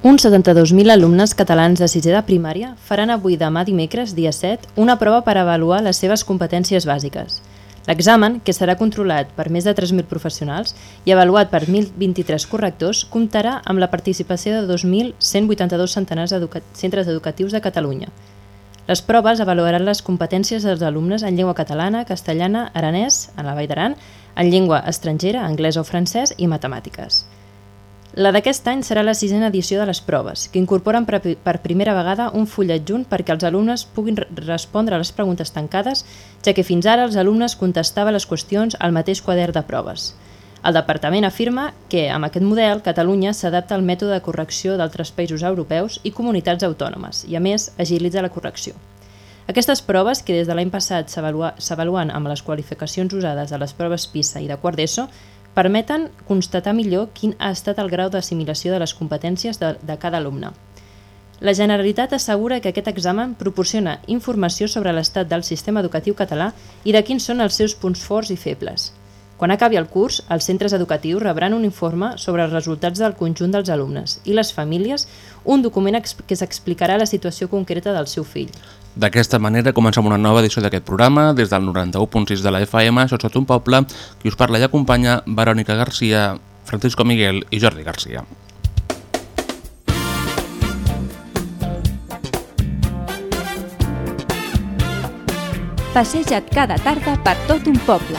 Uns 72.000 alumnes catalans de sisè de primària faran avui demà dimecres, dia 7, una prova per avaluar les seves competències bàsiques. L'examen, que serà controlat per més de 3.000 professionals i avaluat per 1.023 correctors, comptarà amb la participació de 2.182 centenars educa centres educatius de Catalunya. Les proves avaluaran les competències dels alumnes en llengua catalana, castellana, aranès, en la Vall d'Aran, en llengua estrangera, anglès o francès i matemàtiques. La d'aquest any serà la sisena edició de les proves, que incorporen per, primera vegada un full adjunt perquè els alumnes puguin re- respondre a les preguntes tancades, ja que fins ara els alumnes contestaven les qüestions al mateix quadern de proves. El departament afirma que, amb aquest model, Catalunya s'adapta al mètode de correcció d'altres països europeus i comunitats autònomes i, a més, agilitza la correcció. Aquestes proves, que des de l'any passat s'avaluen amb les qualificacions usades a les proves PISA i de quart d'ESO, permeten constatar millor quin ha estat el grau d'assimilació de les competències de, de cada alumne. La Generalitat assegura que aquest examen proporciona informació sobre l'estat del sistema educatiu català i de quins són els seus punts forts i febles. Quan acabi el curs, els centres educatius rebran un informe sobre els resultats del conjunt dels alumnes i les famílies un document que s'explicarà la situació concreta del seu fill. D'aquesta manera comencem una nova edició d'aquest programa. Des del 91.6 de la FM, això és tot un poble, qui us parla i acompanya Verònica Garcia, Francisco Miguel i Jordi Garcia. Passeja't cada tarda per tot un poble,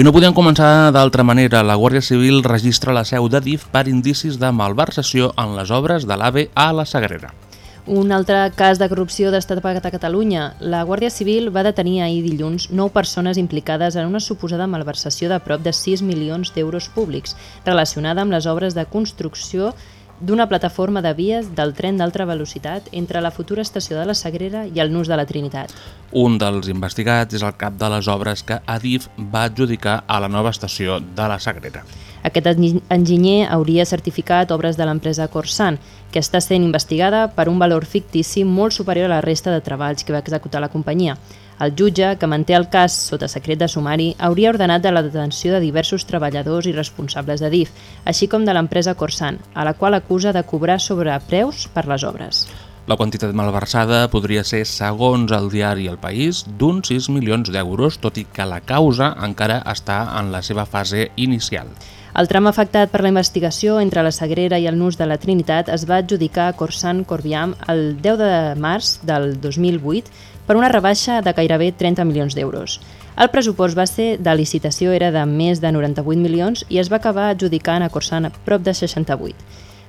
I no podíem començar d'altra manera. La Guàrdia Civil registra la seu de DIF per indicis de malversació en les obres de l'AVE a la Sagrera. Un altre cas de corrupció destapat a Catalunya. La Guàrdia Civil va detenir ahir dilluns 9 persones implicades en una suposada malversació de prop de 6 milions d'euros públics relacionada amb les obres de construcció d'una plataforma de vies del tren d'alta velocitat entre la futura estació de la Sagrera i el Nus de la Trinitat. Un dels investigats és el cap de les obres que Adif va adjudicar a la nova estació de la Sagrera. Aquest engi- enginyer hauria certificat obres de l'empresa Corsan, que està sent investigada per un valor fictici molt superior a la resta de treballs que va executar la companyia. El jutge, que manté el cas sota secret de sumari, hauria ordenat de la detenció de diversos treballadors i responsables de DIF, així com de l'empresa Corsan, a la qual acusa de cobrar sobre preus per les obres. La quantitat malversada podria ser, segons el diari El País, d'uns 6 milions d'euros, tot i que la causa encara està en la seva fase inicial. El tram afectat per la investigació entre la Sagrera i el Nus de la Trinitat es va adjudicar a Corsan Corbiam el 10 de març del 2008 per una rebaixa de gairebé 30 milions d'euros. El pressupost va ser de licitació era de més de 98 milions i es va acabar adjudicant a Corsan a prop de 68.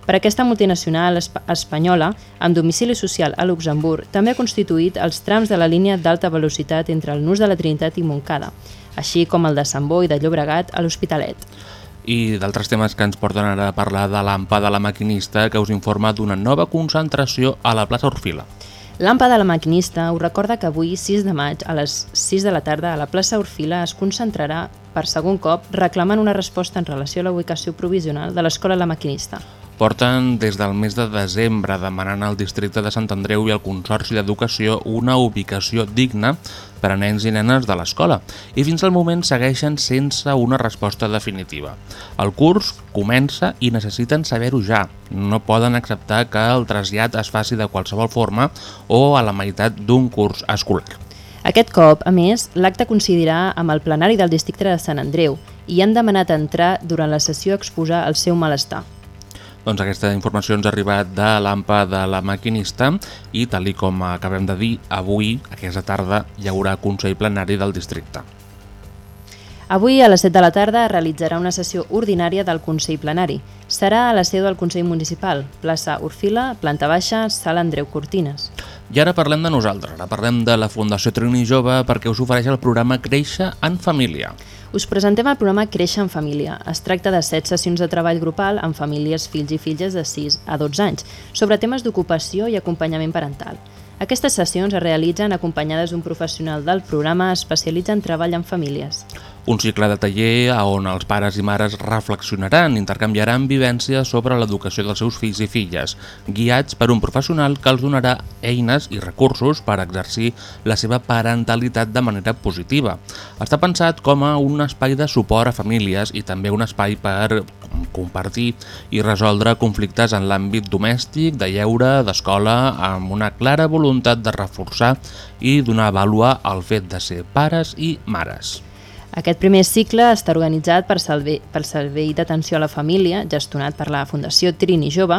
Per aquesta multinacional esp espanyola, amb domicili social a Luxemburg, també ha constituït els trams de la línia d'alta velocitat entre el Nus de la Trinitat i Montcada, així com el de Sant Boi de Llobregat a l'Hospitalet. I d'altres temes que ens porten ara a parlar de l'AMPA de la maquinista que us informa d'una nova concentració a la plaça Orfila. L'AMPA de la maquinista us recorda que avui, 6 de maig, a les 6 de la tarda, a la plaça Orfila es concentrarà per segon cop reclamant una resposta en relació a la ubicació provisional de l'Escola La Maquinista. Porten des del mes de desembre demanant al districte de Sant Andreu i al Consorci d'Educació una ubicació digna per a nens i nenes de l'escola i fins al moment segueixen sense una resposta definitiva. El curs comença i necessiten saber-ho ja. No poden acceptar que el trasllat es faci de qualsevol forma o a la meitat d'un curs escolar. Aquest cop, a més, l'acte coincidirà amb el plenari del districte de Sant Andreu i han demanat entrar durant la sessió a exposar el seu malestar. Doncs aquesta informació ens ha arribat de l'AMPA de la maquinista i tal com acabem de dir, avui, aquesta tarda, hi haurà Consell Plenari del districte. Avui a les 7 de la tarda es realitzarà una sessió ordinària del Consell Plenari. Serà a la seu del Consell Municipal, plaça Orfila, planta baixa, sala Andreu Cortines. I ara parlem de nosaltres, ara parlem de la Fundació Trini Jove perquè us ofereix el programa Créixer en Família. Us presentem el programa Créixer en Família. Es tracta de 7 sessions de treball grupal amb famílies, fills i filles de 6 a 12 anys sobre temes d'ocupació i acompanyament parental. Aquestes sessions es realitzen acompanyades d'un professional del programa especialitzat en treball amb famílies. Un cicle de taller on els pares i mares reflexionaran, intercanviaran vivències sobre l'educació dels seus fills i filles, guiats per un professional que els donarà eines i recursos per exercir la seva parentalitat de manera positiva. Està pensat com a un espai de suport a famílies i també un espai per compartir i resoldre conflictes en l'àmbit domèstic, de lleure, d'escola, amb una clara voluntat de reforçar i donar vàlua al fet de ser pares i mares. Aquest primer cicle està organitzat per Servei, pel Servei d'Atenció a la Família, gestionat per la Fundació Trini Jove,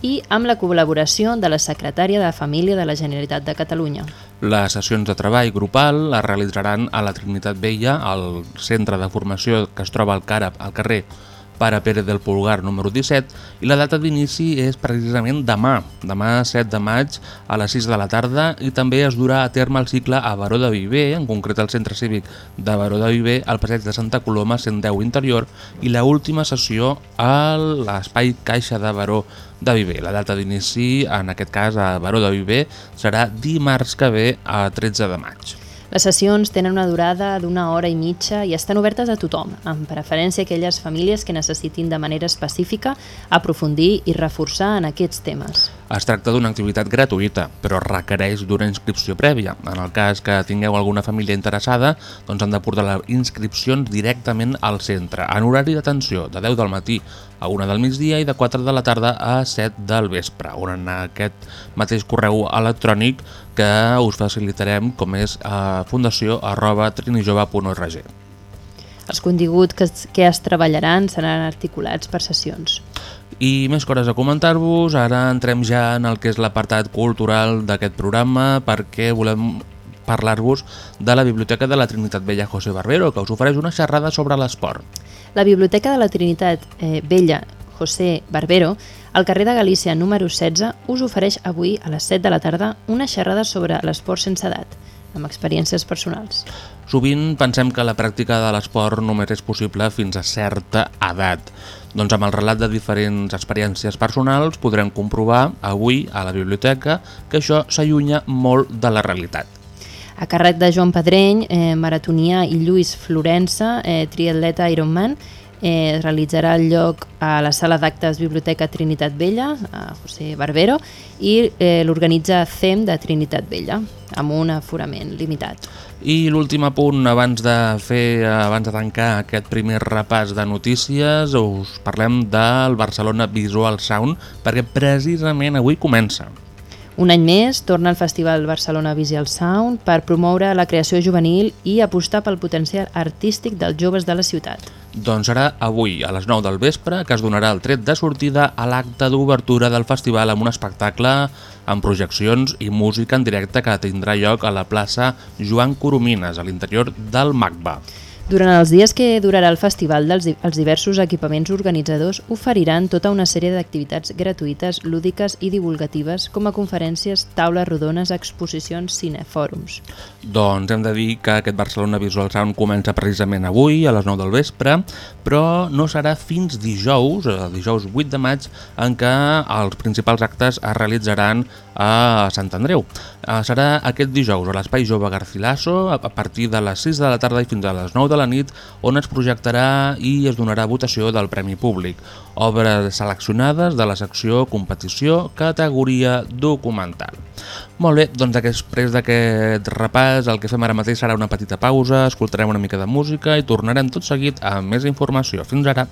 i amb la col·laboració de la Secretària de Família de la Generalitat de Catalunya. Les sessions de treball grupal es realitzaran a la Trinitat Vella, al centre de formació que es troba al CARAP, al carrer Pare Pérez del Pulgar número 17 i la data d'inici és precisament demà, demà 7 de maig a les 6 de la tarda i també es durà a terme el cicle a Baró de Viver, en concret al Centre Cívic de Baró de Viver, al passeig de Santa Coloma 110 interior i la última sessió a l'espai Caixa de Baró de Viver. La data d'inici, en aquest cas a Baró de Viver, serà dimarts que ve a 13 de maig. Les sessions tenen una durada d'una hora i mitja i estan obertes a tothom, amb preferència a aquelles famílies que necessitin de manera específica aprofundir i reforçar en aquests temes. Es tracta d'una activitat gratuïta, però requereix d'una inscripció prèvia. En el cas que tingueu alguna família interessada, doncs han de portar les inscripcions directament al centre, en horari d'atenció, de 10 del matí a 1 del migdia i de 4 de la tarda a 7 del vespre, on en aquest mateix correu electrònic que us facilitarem, com és a fundació arroba trinijove.org. Els continguts que, que es treballaran seran articulats per sessions. I més coses a comentar-vos, ara entrem ja en el que és l'apartat cultural d'aquest programa perquè volem parlar-vos de la Biblioteca de la Trinitat Vella José Barbero, que us ofereix una xerrada sobre l'esport. La Biblioteca de la Trinitat eh, Vella José Barbero, al carrer de Galícia número 16, us ofereix avui a les 7 de la tarda una xerrada sobre l'esport sense edat, amb experiències personals. Sovint pensem que la pràctica de l'esport només és possible fins a certa edat. Doncs amb el relat de diferents experiències personals podrem comprovar avui a la biblioteca que això s'allunya molt de la realitat. A càrrec de Joan Pedreny, eh, maratonià i Lluís Florença, eh, triatleta Ironman, eh, es realitzarà el lloc a la sala d'actes Biblioteca Trinitat Vella, a José Barbero, i eh, l'organitza CEM de Trinitat Vella, amb un aforament limitat. I l'últim apunt abans de fer abans de tancar aquest primer repàs de notícies us parlem del Barcelona Visual Sound perquè precisament avui comença. Un any més torna el Festival Barcelona Visual Sound per promoure la creació juvenil i apostar pel potencial artístic dels joves de la ciutat. Doncs serà avui, a les 9 del vespre, que es donarà el tret de sortida a l'acte d'obertura del festival amb un espectacle amb projeccions i música en directe que tindrà lloc a la plaça Joan Coromines, a l'interior del MACBA. Durant els dies que durarà el festival, els diversos equipaments organitzadors oferiran tota una sèrie d'activitats gratuïtes, lúdiques i divulgatives, com a conferències, taules rodones, exposicions, cinefòrums. Doncs hem de dir que aquest Barcelona Visual Sound comença precisament avui, a les 9 del vespre, però no serà fins dijous, el dijous 8 de maig, en què els principals actes es realitzaran a Sant Andreu. Eh, Serà aquest dijous a l'Espai Jove Garcilaso, a partir de les 6 de la tarda i fins a les 9 de la nit, on es projectarà i es donarà votació del Premi Públic. Obres seleccionades de la secció Competició, categoria documental. Molt bé, doncs després d'aquest repàs el que fem ara mateix serà una petita pausa, escoltarem una mica de música i tornarem tot seguit amb més informació. Fins ara!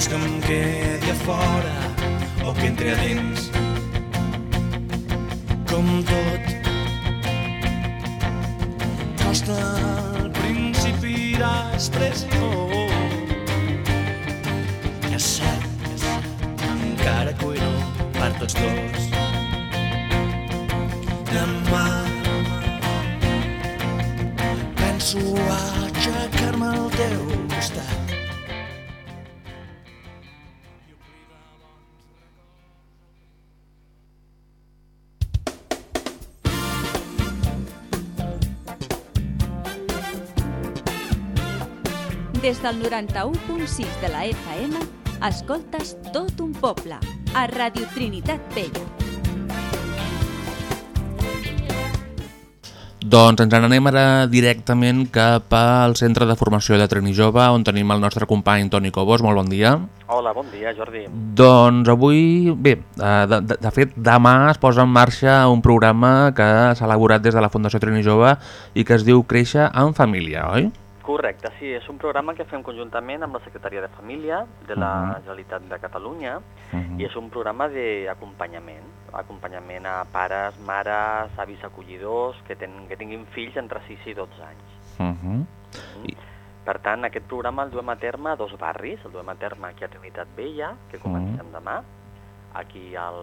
Vols que em quedi a fora o que entri a dins? Com tot costa al principi després no. Ja sé, encara cuino per tots dos. Demà penso aixecar-me al teu Des del 91.6 de la FM, escoltes tot un poble, a Radio Trinitat Vella. Doncs ens n'anem ara directament cap al centre de formació de Trini Jove, on tenim el nostre company Toni Cobos. Molt bon dia. Hola, bon dia, Jordi. Doncs avui, bé, eh, de, de, de fet, demà es posa en marxa un programa que s'ha elaborat des de la Fundació Trini Jove i que es diu Créixer en Família, oi? Correcte, sí, és un programa que fem conjuntament amb la Secretaria de Família de la Mhm. Generalitat de Catalunya Mhm. i és un programa d'acompanyament, acompanyament a pares, mares, avis acollidors que, ten, que tinguin fills entre 6 i 12 anys. Mhm. Per tant, aquest programa el duem a terme a dos barris, el duem a terme aquí a Trinitat Vella, que comencem demà, aquí al,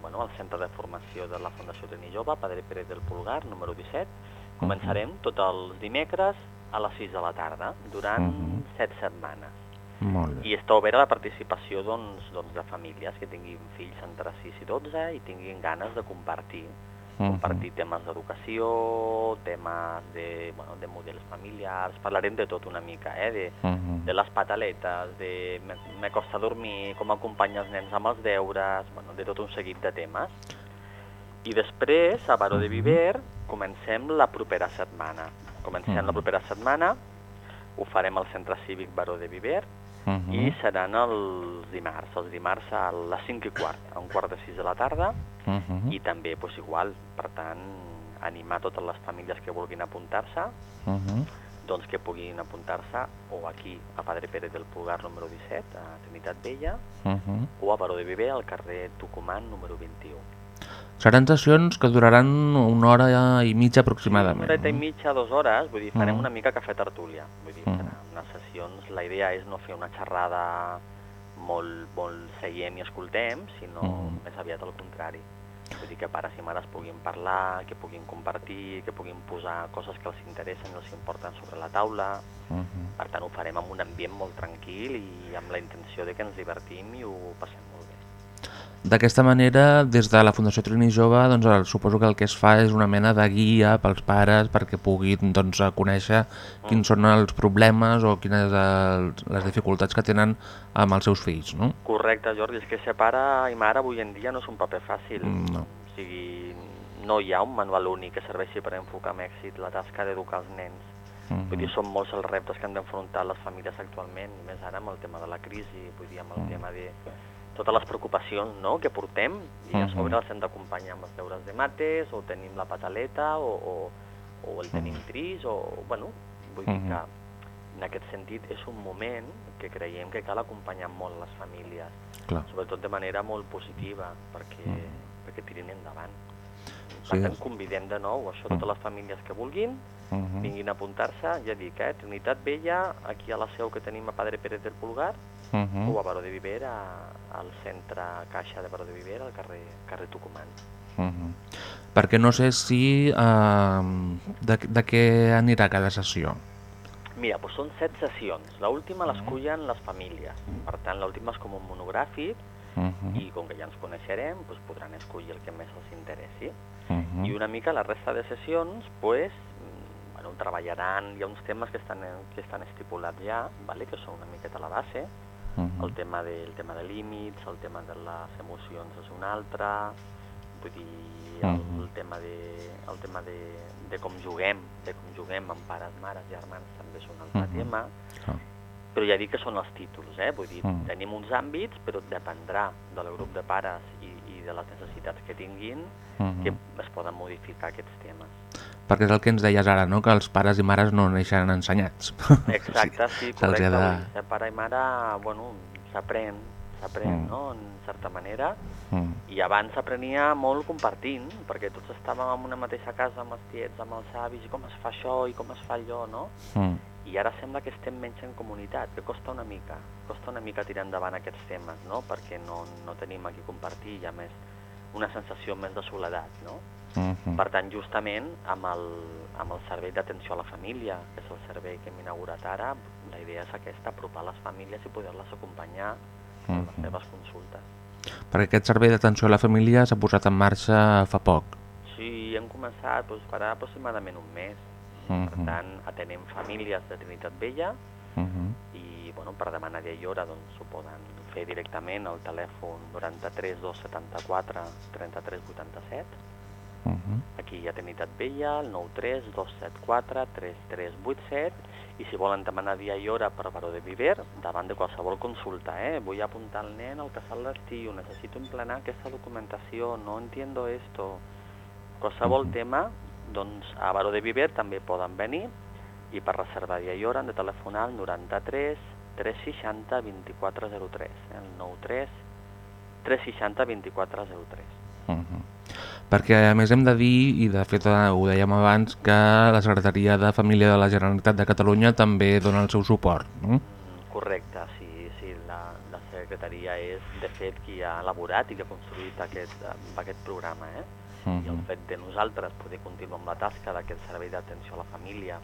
bueno, al centre de formació de la Fundació Trini Jove, Padre Pérez del Pulgar, número 17. Començarem tots els dimecres a les 6 de la tarda, durant Mhm. 7 setmanes. Molt bé. I està oberta la participació doncs, doncs, de famílies que tinguin fills entre 6 i 12 i tinguin ganes de compartir Mhm. compartir temes d'educació, temes de, bueno, de models familiars, parlarem de tot una mica, eh? de, Mhm. de les pataletes, de me, me costa dormir, com acompanyar els nens amb els deures, bueno, de tot un seguit de temes. I després, a Baró de Viver, comencem la propera setmana. Comencem la Mhm. propera setmana, ho farem al Centre Cívic Baró de Viver, Mhm. i seran els dimarts, els dimarts a les 5 i quart, a un quart de 6 de la tarda, Mhm. i també doncs, igual, per tant, animar totes les famílies que vulguin apuntar-se, Mhm. doncs que puguin apuntar-se o aquí a Padre Pérez del Pulgar número 17, a Trinitat Vella, Mhm. o a Baró de Viver al carrer Tucumán número 21. Seran sessions que duraran una hora i mitja aproximadament. Una horeta i mitja, dues hores, vull dir, farem Mhm. una mica cafè tertúlia. Vull dir, Mhm. seran unes sessions, la idea és no fer una xerrada molt, molt seient i escoltem, sinó Mhm. més aviat al contrari. Vull dir que pares i mares puguin parlar, que puguin compartir, que puguin posar coses que els interessen i els importen sobre la taula. Mhm. Per tant, ho farem amb un ambient molt tranquil i amb la intenció de que ens divertim i ho passem molt bé. D'aquesta manera, des de la Fundació Trini Jove, doncs, el- suposo que el que es fa és una mena de guia pels pares perquè puguin doncs, conèixer quins són els problemes o quines el, les dificultats que tenen amb els seus fills, no? Correcte, Jordi, és que ser pare i mare avui en dia no és un paper fàcil. Mm, no. O sigui, no hi ha un manual únic que serveixi per enfocar amb èxit la tasca d'educar els nens. Mhm. Vull dir, són molts els reptes que han d'enfrontar les famílies actualment, més ara amb el tema de la crisi, vull dir, amb el Mm. tema de totes les preocupacions no?, que portem, i a Mhm. sobre els hem d'acompanyar amb els deures de mates, o tenim la pataleta, o, o, o el tenim trist, o, bueno, vull dir Mhm. que en aquest sentit és un moment que creiem que cal acompanyar molt les famílies, Clar. sobretot de manera molt positiva, perquè, Mhm. perquè tirin endavant. Sí, Per tant, és- convidem de nou a això totes les famílies que vulguin, Mhm. vinguin a apuntar-se, ja dic, eh, Trinitat Vella, aquí a la seu que tenim a Padre Pérez del Pulgar, Mhm. o a Baró de Viver, a, al centre Caixa de Baró de Viver, al carrer, carrer Tucumán. Mhm. Perquè no sé si... Uh, de, de què anirà cada sessió. Mira, doncs són set sessions. L'última l'escullen les famílies. Per tant, l'última és com un monogràfic Mhm. i com que ja ens coneixerem, doncs podran escollir el que més els interessi. Mhm. I una mica la resta de sessions, pues, bueno, treballaran, hi ha uns temes que estan, que estan estipulats ja, vale? que són una miqueta la base, Mhm. el tema, de, el tema de límits, el tema de les emocions és un altre, vull dir, el, Mhm. el tema, de, el tema de, de com juguem, de com juguem amb pares, mares, germans, també és un altre Mhm. tema, Ah. però ja dic que són els títols, eh? vull dir, Mhm. tenim uns àmbits, però dependrà del grup de pares i, i de les necessitats que tinguin, Mhm. que es poden modificar aquests temes. Perquè és el que ens deies ara, no? que els pares i mares no neixen ensenyats. Exacte, sí, correcte. de- Ser pare i mare, bueno, s'aprèn, s'aprèn, Mm. no?, en certa manera. Mm. I abans s'aprenia molt compartint, perquè tots estàvem en una mateixa casa amb els tiets, amb els avis, i com es fa això i com es fa allò, no? Mm. I ara sembla que estem menys en comunitat, que costa una mica, costa una mica tirar endavant aquests temes, no? Perquè no, no tenim aquí compartir i a més una sensació més de soledat, no? Mhm. Per tant, justament amb el, amb el servei d'atenció a la família, que és el servei que hem inaugurat ara, la idea és aquesta, apropar les famílies i poder-les acompanyar en les Mhm. seves consultes. Perquè aquest servei d'atenció a la família s'ha posat en marxa fa poc. Sí, hem començat doncs, farà aproximadament un mes. Mhm. Per tant, atenem famílies de Trinitat Vella Mhm. i bueno, per demanar dia i hora doncs, ho poden fer directament al telèfon 93 274 33 87 Mhm. aquí a Trinitat Vella, el 93 274 3387 i si volen demanar dia i hora per Baró de Viver, davant de qualsevol consulta, eh? vull apuntar el nen al casal d'estiu, necessito emplenar aquesta documentació, no entiendo esto, qualsevol Mhm. tema, doncs a Baró de Viver també poden venir i per reservar dia i hora han de telefonar al 93 360 2403, eh? el 93 360 2403. Mhm. Perquè a més hem de dir, i de fet eh, ho dèiem abans, que la Secretaria de Família de la Generalitat de Catalunya també dona el seu suport. No? Correcte, sí, sí, la, la secretaria és de fet qui ha elaborat i que ha construït aquest, eh, aquest programa, eh? I el Mhm. fet de nosaltres poder continuar amb la tasca d'aquest servei d'atenció a la família,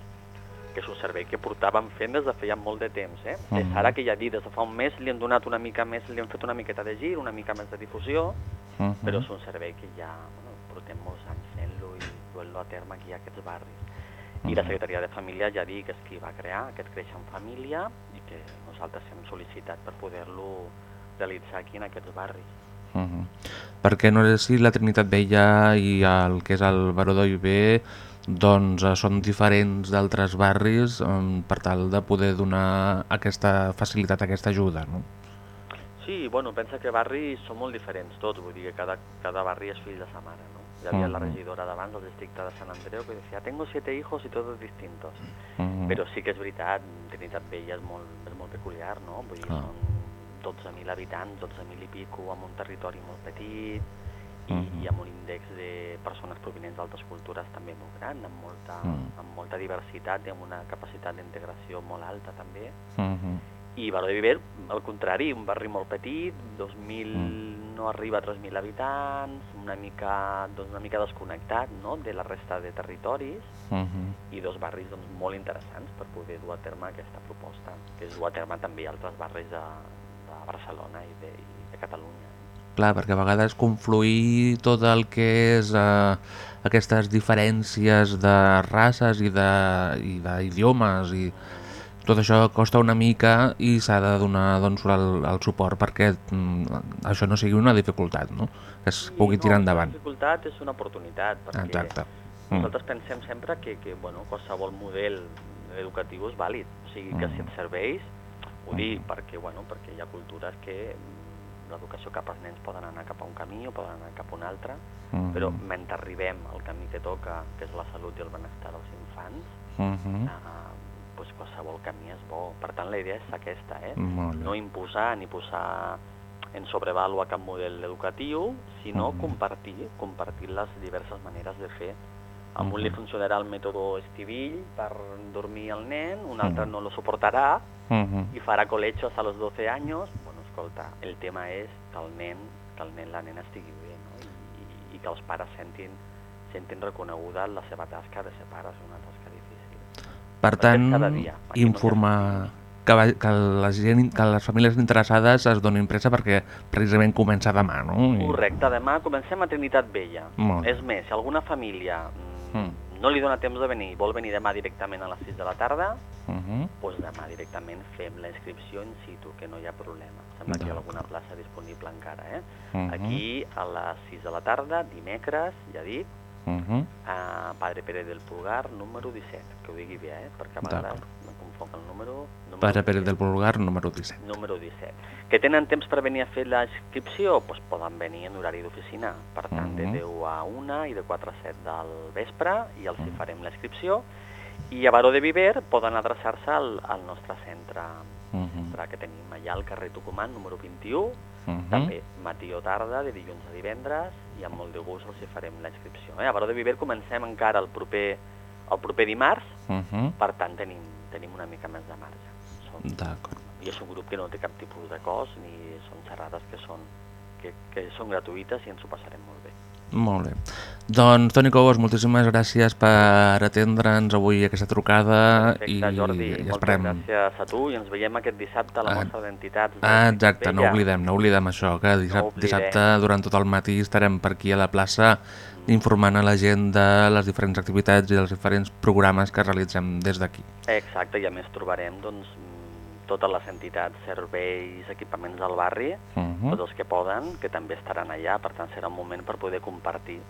que és un servei que portàvem fent des de feia molt de temps, eh? Mhm. És ara que ja dit, des de fa un mes li hem donat una mica més, li hem fet una miqueta de gir, una mica més de difusió, Mhm. però és un servei que ja bueno, portem molts anys fent-lo i duent-lo a terme aquí a aquests barris. I la Mhm. Secretaria de Família ja dic és qui va crear aquest Creix en Família i que nosaltres hem sol·licitat per poder-lo realitzar aquí en aquests barris. Mhm. Perquè no sé si la Trinitat Vella i el que és el Baró Viver doncs eh, són diferents d'altres barris eh, per tal de poder donar aquesta facilitat, aquesta ajuda. No? Sí, bueno, pensa que barris són molt diferents tots, vull dir que cada, cada barri és fill de sa mare, no? Hi havia la Mhm. regidora d'abans del districte de Sant Andreu que decía, tengo siete hijos y todos distintos. Mhm. Però sí que és veritat, Trinitat Vella és molt, és molt peculiar, no? Vull dir, Ah. són 12.000 habitants, 12.000 i pico, amb un territori molt petit i, Mhm. i amb un índex de persones provinents d'altres cultures també molt gran, amb molta, Mhm. amb molta diversitat i amb una capacitat d'integració molt alta també. Mhm. I Baró de Viver, al contrari, un barri molt petit, 2.000, Mm. no arriba a 3.000 habitants, una mica, doncs, una mica desconnectat no? de la resta de territoris Mhm. i dos barris doncs, molt interessants per poder dur a terme aquesta proposta, que és dur a terme també altres barris de, de Barcelona i de, i de Catalunya. Clar, perquè a vegades confluir tot el que és eh, aquestes diferències de races i de- i d'idiomes i, tot això costa una mica i s'ha de donar doncs, el, el suport perquè mm, això no sigui una dificultat, no? que es pugui no, tirar endavant. dificultat és una oportunitat, perquè Exacte. Mm. nosaltres pensem sempre que, que bueno, qualsevol model educatiu és vàlid, o sigui que si et serveix, ho dic perquè, bueno, perquè hi ha cultures que l'educació cap als nens poden anar cap a un camí o poden anar cap a un altre, Mhm. però mentre arribem al camí que toca, que és la salut i el benestar dels infants, Mhm. eh, doncs qualsevol camí és bo. Per tant, la idea és aquesta, eh? No imposar ni posar en sobrevàlua cap model educatiu, sinó Mhm. compartir, compartir les diverses maneres de fer. A un li funcionarà el mètode estivill per dormir el nen, un altre no lo soportarà Mhm. i farà colecho hasta los 12 anys. Bueno, escolta, el tema és que el nen, que el nen, la nena estigui bé, no? I, i, i que els pares sentin, sentin reconeguda la seva tasca de ser pares, una tasca. Per tant, informar que, va- que, la gent, que les famílies interessades es donin pressa perquè precisament comença demà, no? I- Correcte, demà comencem a Trinitat Vella. Molt. És més, si alguna família mm, Mm. no li dona temps de venir vol venir demà directament a les 6 de la tarda, Mhm. doncs demà directament fem la inscripció in situ, que no hi ha problema. Sembla que hi ha alguna plaça disponible encara, eh? Mhm. Aquí, a les 6 de la tarda, dimecres, ja dic, Mhm. a Padre Pérez del Pulgar, número 17, que ho digui bé, eh? Perquè a vegades me confonc el número... número Pare Pérez 17 del Pulgar, número 17. número 17. Que tenen temps per venir a fer la inscripció? Doncs poden venir en horari d'oficina. Per tant, de Mhm. 10 a 1 i de 4 a 7 del vespre i els hi farem la inscripció. I a Baró de Viver poden adreçar-se al, al nostre centre, Mhm. centre que tenim allà al carrer Tucumán, número 21, Mhm. també matí o tarda, de dilluns a divendres, i amb molt de gust els hi farem la inscripció. Eh? A Baró de Viver comencem encara el proper, el proper dimarts, Mhm. per tant tenim, tenim una mica més de marge. Som, D'acord. i és un grup que no té cap tipus de cost ni són xerrades que són, que, que són gratuïtes i ens ho passarem molt bé. Molt bé. Doncs, Toni Cobos, moltíssimes gràcies per atendre'ns avui aquesta trucada Perfecte, i, Jordi, i moltes esperem... gràcies a tu i ens veiem aquest dissabte a la Ah, mostra d'entitats. de Ah, exacte, no oblidem, no oblidem això, que dissabte, oblidem. dissabte durant tot el matí estarem per aquí a la plaça informant a la gent de les diferents activitats i dels diferents programes que realitzem des d'aquí. Exacte, i a més trobarem doncs, totes les entitats, serveis, equipaments del barri, Mhm. tots els que poden, que també estaran allà, per tant serà un moment per poder compartir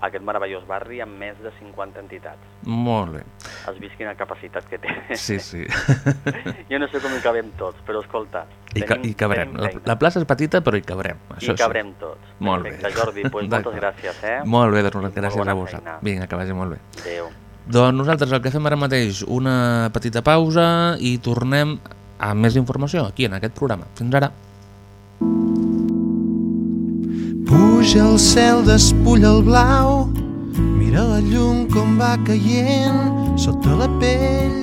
aquest meravellós barri amb més de 50 entitats. Molt bé, Has vist quina capacitat que té. sí, sí. Jo no sé com hi cabem tots, però escolta... I, ca tenim- i cabrem. La, la plaça és petita, però hi cabrem. Això I cabrem tots. Molt bé. Perfecte, Jordi, doncs moltes gràcies, eh? Molt bé, doncs gràcies a vos. feina. Vinga, que vagi molt bé. Adéu. Doncs nosaltres el que fem ara mateix, una petita pausa i tornem amb més informació aquí en aquest programa. Fins ara. Puja el cel, despulla el blau, mira la llum com va caient sota la pell.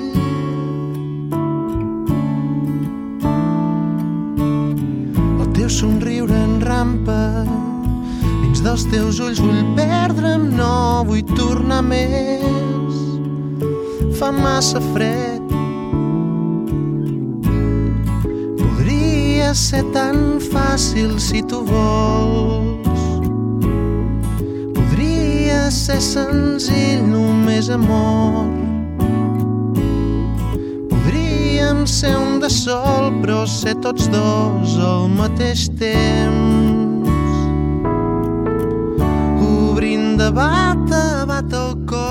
El teu somriure en rampa dins dels teus ulls vull perdre'm, no vull tornar més. Fa massa fred. Ser tan fàcil si tu vols. Podria ser senzill, només amor. Podríem ser un de sol, però ser tots dos al mateix temps. Obrint de bata a bata el cor.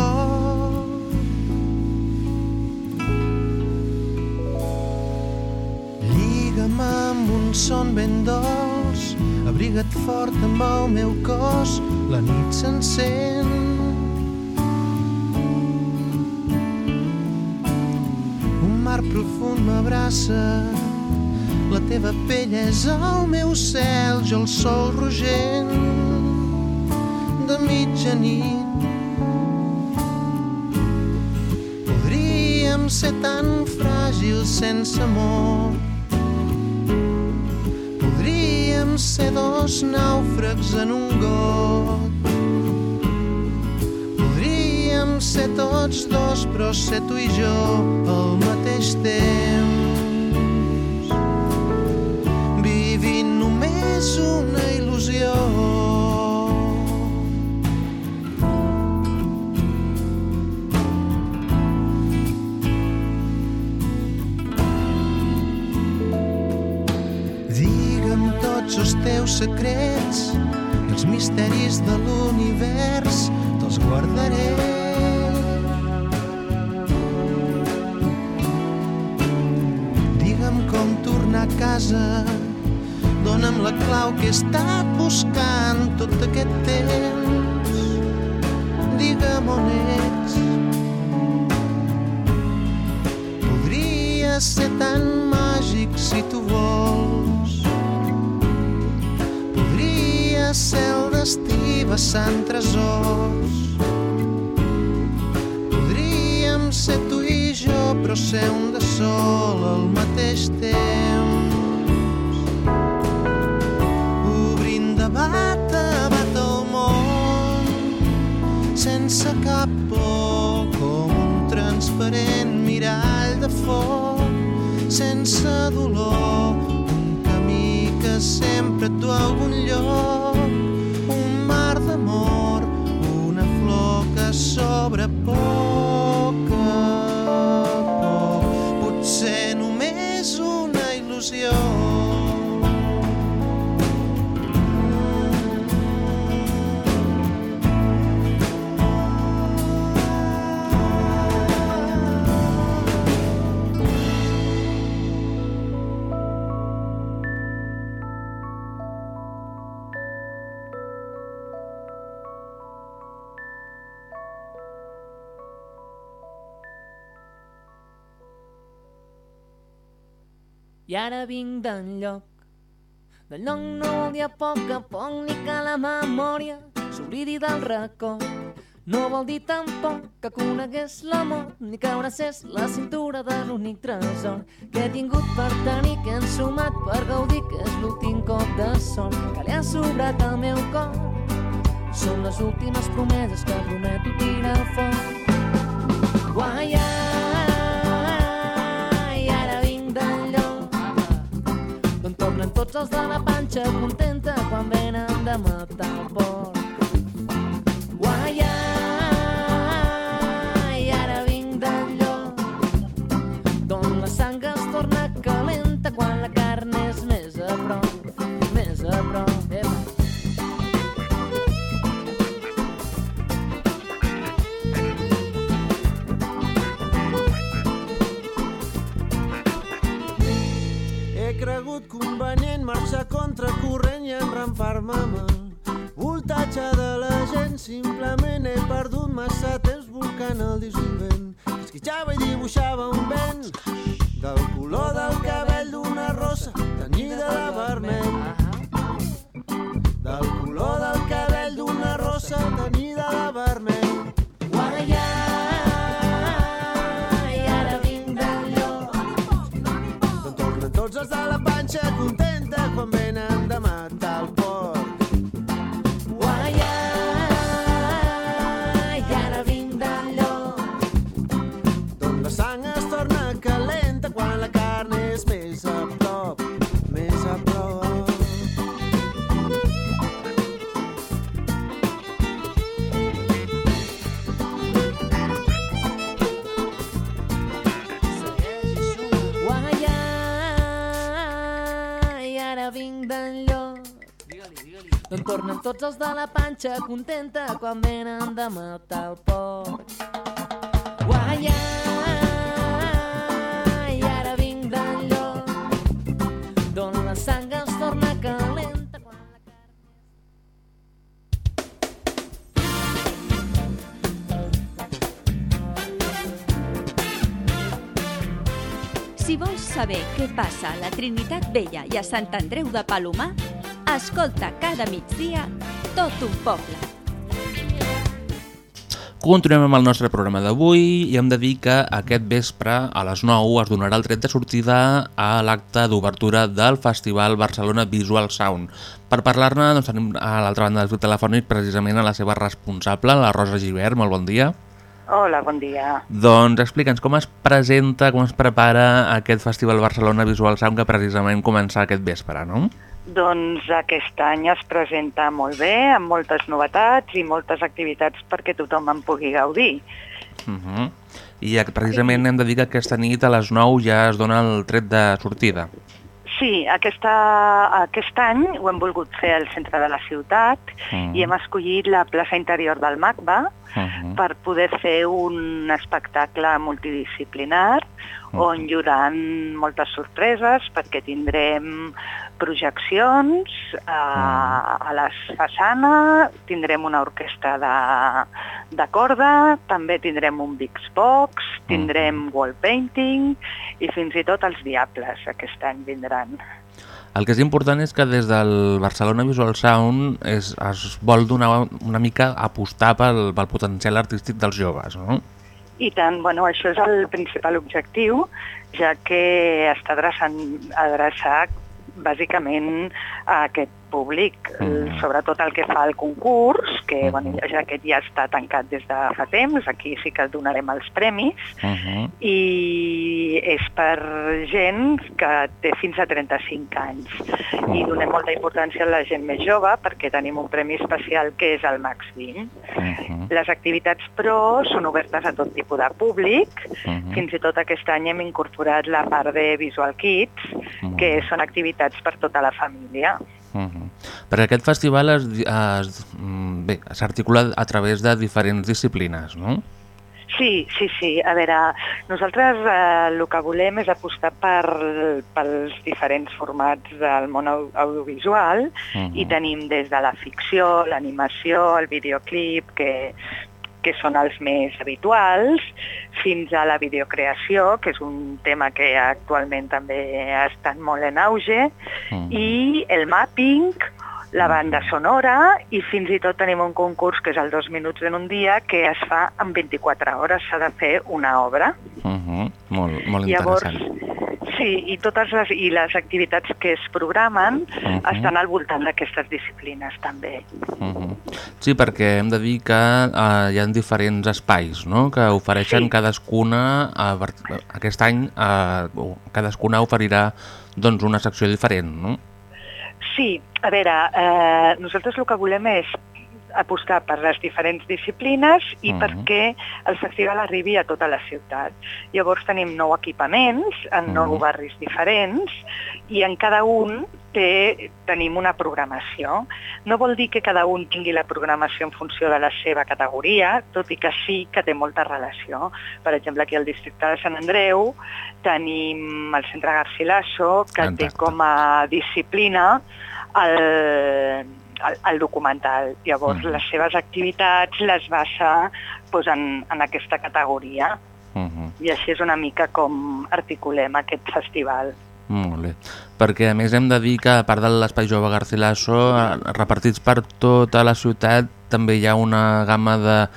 Un son ben dolç, abriga't fort amb el meu cos, la nit s'encén. Un mar profund m'abraça, la teva pell és el meu cel, jo el sol rogent de mitjanit. Podríem ser tan fràgils sense amor. Ser dos nàufrags en un got. Podríem ser tots dos, però ser tu i jo al mateix temps. Vivint només una il·lusió. Secrets i els misteris de l'univers te'ls guardaré. Digue'm com tornar a casa dona'm la clau que estat buscant tot aquest temps. Digue'm on ets. Podria ser tan màgic si tu vols. Vessant tresors. Podríem ser tu i jo, però ser un de sol al mateix temps. Obrint de bat a el món, sense cap por, com un transparent mirall de foc, sense dolor, un camí que sempre et du a algun lloc, s'obre a poc a poc, potser només una il·lusió. I ara vinc d'enlloc del lloc no vol dir a poc a poc ni que la memòria s'oblidi del record. No vol dir tampoc que conegués l'amor ni que abracés la cintura de l'únic tresor que he tingut per tenir, que he ensumat per gaudir, que és l'últim cop de sol que li ha sobrat al meu cor. Són les últimes promeses que prometo tirar al foc. Tots els de la panxa contenta quan venen de matar el porc. Guai, convenient marxar contra corrent i enrampar-me amb el voltatge de la gent. Simplement he perdut massa temps buscant el dissolvent. Esquitxava i dibuixava un vent del color del cabell d'una rosa tenyida de vermell. D'on tornen tots els de la panxa contenta quan venen de matar el porc. Guai, ai, ara d'on la es torna calenta quan la. Si vols saber què passa a la Trinitat Vella i a Sant Andreu de Palomar, escolta cada migdia tot un poble. Continuem amb el nostre programa d'avui i hem de dir que aquest vespre a les 9 es donarà el tret de sortida a l'acte d'obertura del Festival Barcelona Visual Sound. Per parlar-ne doncs, tenim a l'altra banda del telefònic precisament a la seva responsable, la Rosa Givert. Molt bon dia. Hola, bon dia. Doncs explica'ns com es presenta, com es prepara aquest Festival Barcelona Visual Sound que precisament comença aquest vespre, no? Doncs aquest any es presenta molt bé, amb moltes novetats i moltes activitats perquè tothom en pugui gaudir. Uh -huh. I precisament hem de dir que aquesta nit a les 9 ja es dona el tret de sortida. Sí, aquesta, aquest any ho hem volgut fer al centre de la ciutat Mm. i hem escollit la plaça interior del MACBA Uh -huh. per poder fer un espectacle multidisciplinar on hi haurà moltes sorpreses perquè tindrem projeccions, a, a la façana tindrem una orquestra de, de corda, també tindrem un Big Box, tindrem wall painting i fins i tot els Diables aquest any vindran. El que és important és que des del Barcelona Visual Sound es, es vol donar una mica apostar pel, pel potencial artístic dels joves, no? I tant, bueno, això és el principal objectiu, ja que està adreçant, adreçat bàsicament aquest públic, mm. sobretot el que fa al concurs, que mm. bueno, ja aquest ja està tancat des de fa temps, aquí sí que donarem els premis, Uh -huh. i és per gent que té fins a 35 anys. I donem molta importància a la gent més jove perquè tenim un premi especial que és el Max 20. Les activitats pro són obertes a tot tipus de públic, fins i tot aquest any hem incorporat la part de Visual Kids, que són activitats per tota la família. Uh -huh. Perquè aquest festival es, es, mm, s'articula a través de diferents disciplines, no? Sí, sí, sí. A veure, nosaltres eh, el que volem és apostar per, pels diferents formats del món au- audiovisual Mhm. i tenim des de la ficció, l'animació, el videoclip, que, que són els més habituals, fins a la videocreació, que és un tema que actualment també ha estat molt en auge, i el mapping, la banda sonora i fins i tot tenim un concurs que és el dos minuts en un dia que es fa en 24 hores, s'ha de fer una obra. Uh -huh. Molt, molt Llavors, interessant. sí, i totes les, i les activitats que es programen Mhm. estan al voltant d'aquestes disciplines també. Uh -huh. Sí, perquè hem de dir que uh, hi ha diferents espais no? que ofereixen Sí. cadascuna, uh, aquest any uh, cadascuna oferirà doncs, una secció diferent, no? Sí, a veure, eh, nosaltres el que volem és apostar per les diferents disciplines i Mhm. perquè el festival arribi a tota la ciutat. Llavors tenim nou equipaments en nou barris diferents i en cada un té, tenim una programació. No vol dir que cada un tingui la programació en funció de la seva categoria, tot i que sí que té molta relació. Per exemple, aquí al districte de Sant Andreu tenim el Centre Garcilaso, que té com a disciplina el, el, el documental. Llavors, les seves activitats les basa doncs, en, en aquesta categoria. Uh -huh. I així és una mica com articulem aquest festival. Molt bé. Perquè a més hem de dir que a part de l'Espai Jove Garcilaso, eh, repartits per tota la ciutat, també hi ha una gamma de-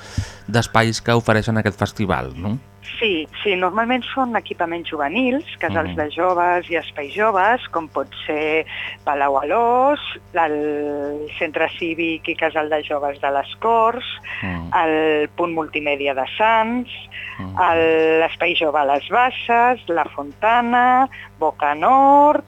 d'espais que ofereixen aquest festival, no? Sí, sí, normalment són equipaments juvenils, casals Mhm. de joves i espais joves, com pot ser Palau Alós, el Centre Cívic i Casal de Joves de les Corts, el Punt Multimèdia de Sants, el- l'Espai Jove a les Basses, la Fontana, Boca Nord,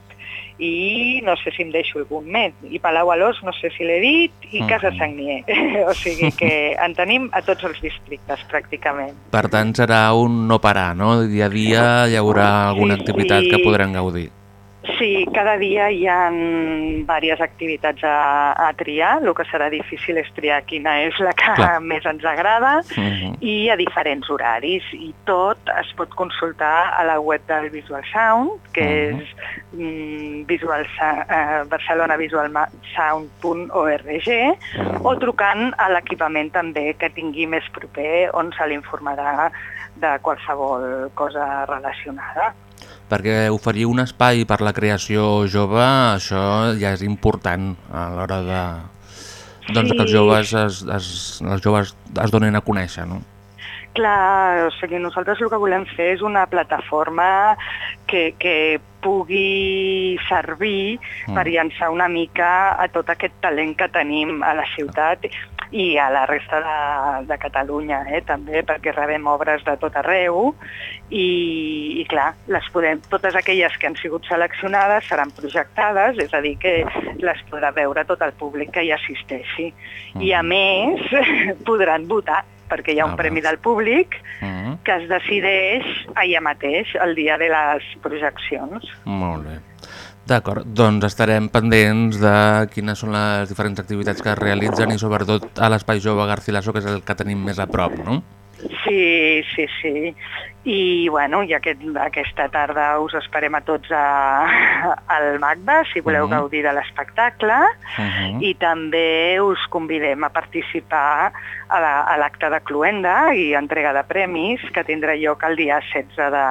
i no sé si em deixo algun més, i Palau Alós, no sé si l'he dit, i Casa Sagnier. o sigui que en tenim a tots els districtes, pràcticament. Per tant, serà un no parar, no? Dia a dia hi haurà alguna Sí, activitat sí. que podran gaudir. Sí, cada dia hi ha diverses activitats a, a triar. El que serà difícil és triar quina és la que Clar. més ens agrada Mhm. i a diferents horaris. I tot es pot consultar a la web del Visual Sound, que és mm, visual, eh, barcelonavisualsound.org o trucant a l'equipament també que tingui més proper on se l'informarà de qualsevol cosa relacionada. Perquè oferir un espai per la creació jove, això ja és important a l'hora de... Doncs que els Sí. joves es, es, els joves es donen a conèixer, no? Clar, o sigui, nosaltres el que volem fer és una plataforma que, que pugui servir Mm. per llançar una mica a tot aquest talent que tenim a la ciutat i a la resta de, de Catalunya, eh, també, perquè rebem obres de tot arreu i, i clar, les podem, totes aquelles que han sigut seleccionades seran projectades, és a dir, que les podrà veure tot el públic que hi assisteixi. I a més, podran votar, perquè hi ha un Ah, premi del públic Mhm. que es decideix allà mateix, el dia de les projeccions. Molt bé. D'acord, doncs estarem pendents de quines són les diferents activitats que es realitzen i sobretot a l'Espai Jove Garcilaso, que és el que tenim més a prop, no? Sí, sí, sí. I, bueno, i aquest, aquesta tarda us esperem a tots a, al MACBA, si voleu uh Mhm. -huh. gaudir de l'espectacle, Uh -huh. i també us convidem a participar a la- l'acte de Cluenda i entrega de premis que tindrà lloc el dia 16 de,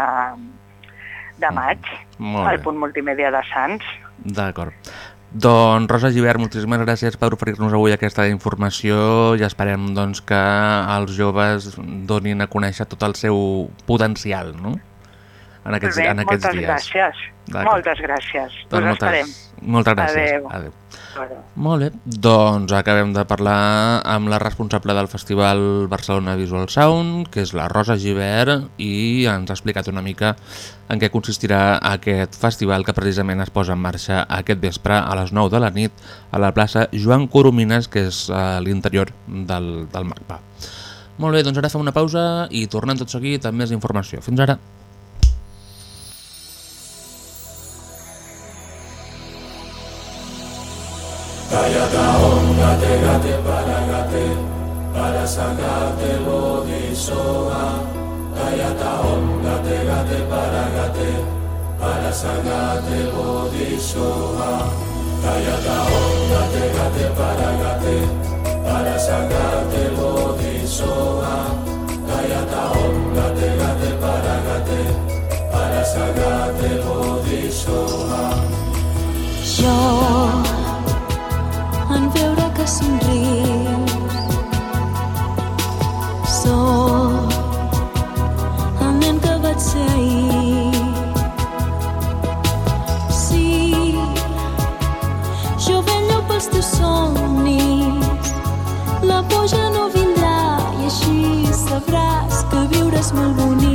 de maig Molt al bé. punt multimèdia de Sants. D'acord. Doncs, Rosa Givert, moltíssimes gràcies per oferir-nos avui aquesta informació i esperem doncs, que els joves donin a conèixer tot el seu potencial no? En aquests, bé, en aquests moltes dies. gràcies. Moltes gràcies. Doncs us esperem. moltes gràcies. Adéu. Adéu. Adéu. Molt bé, doncs acabem de parlar amb la responsable del Festival Barcelona Visual Sound, que és la Rosa Givert, i ens ha explicat una mica en què consistirà aquest festival que precisament es posa en marxa aquest vespre a les 9 de la nit a la plaça Joan Coromines, que és a l'interior del, del MACBA. Molt bé, doncs ara fem una pausa i tornem tot seguit amb més informació. Fins ara. Tayata Om Gate Gate Paragate Parasagate Bodhisoa Tayata Om Gate Gate Paragate Parasagate Bodhisoa Tayata Om Gate Gate Paragate Parasagate Bodhisoa Tayata Om Gate Gate Paragate Parasagate Bodhisoa Yo en veure que somrius, sóc el nen que vaig ser ahir. Sí, jo vello pels teus somnis, la por ja no vindrà i així sabràs que viure és molt bonic.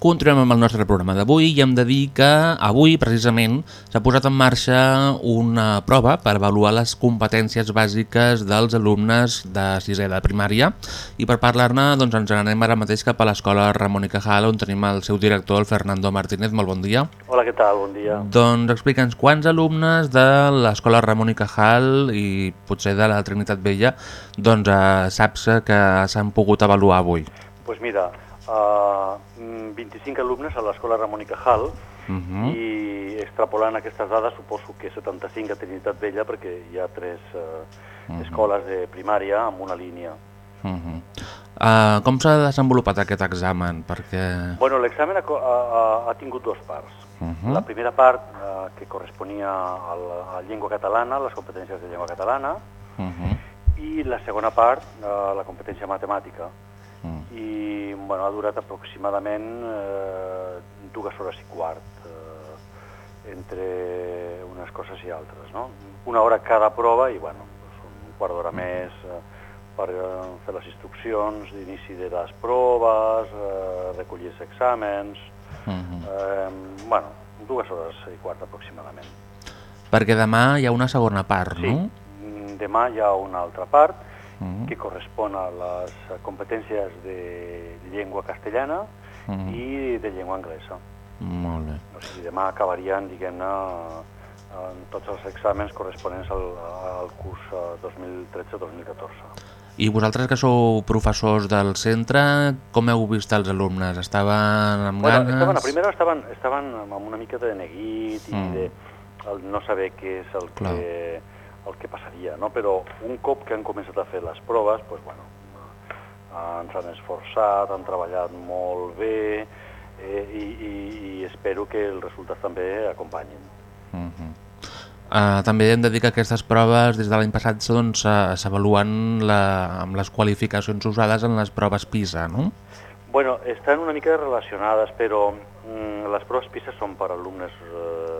Continuem amb el nostre programa d'avui i hem de dir que avui, precisament, s'ha posat en marxa una prova per avaluar les competències bàsiques dels alumnes de sisè de primària i per parlar-ne doncs, ens anem ara mateix cap a l'escola Ramon i Cajal on tenim el seu director, el Fernando Martínez. Molt bon dia. Hola, què tal? Bon dia. Doncs explica'ns quants alumnes de l'escola Ramon i Cajal i potser de la Trinitat Vella doncs, eh, saps que s'han pogut avaluar avui. Doncs pues mira, uh, 25 alumnes a l'escola Ramon i Cajal Uh -huh. i extrapolant aquestes dades suposo que 75 a Trinitat Vella perquè hi ha tres uh, Mhm. escoles de primària amb una línia. Uh -huh. uh, com s'ha desenvolupat aquest examen? Perquè... Bueno, l'examen ha, ha, ha, tingut dues parts. Uh -huh. La primera part, uh, que corresponia a la, a llengua catalana, les competències de llengua catalana, Uh -huh. i la segona part, uh, la competència matemàtica. Mm. i bueno, ha durat aproximadament eh, dues hores i quart eh, entre unes coses i altres. No? Una hora cada prova i bueno, doncs un quart d'hora més eh, per eh, fer les instruccions d'inici de les proves, eh, recollir els exàmens, Uh -huh. eh, bueno, dues hores i quart aproximadament. Perquè demà hi ha una segona part, Sí, no? mm, demà hi ha una altra part Uh -huh. que correspon a les competències de llengua castellana Uh -huh. i de llengua anglesa. Molt bé. O sigui, demà acabarien, diguem-ne, en tots els exàmens corresponents al, al curs eh, 2013-2014. I vosaltres que sou professors del centre, com heu vist els alumnes? Estaven amb Bueno, ganes? estaven, a primera estaven, estaven amb una mica de neguit i Mm. de el no saber què és el Clar. que, el que passaria, no? però un cop que han començat a fer les proves, doncs, bueno, ens han esforçat, han treballat molt bé eh, i, i, i espero que els resultats també acompanyin. Uh -huh. uh, també hem de dir que aquestes proves des de l'any passat doncs, s'avaluen la, amb les qualificacions usades en les proves PISA, no? Bueno, estan una mica relacionades, però mm, les proves PISA són per alumnes eh,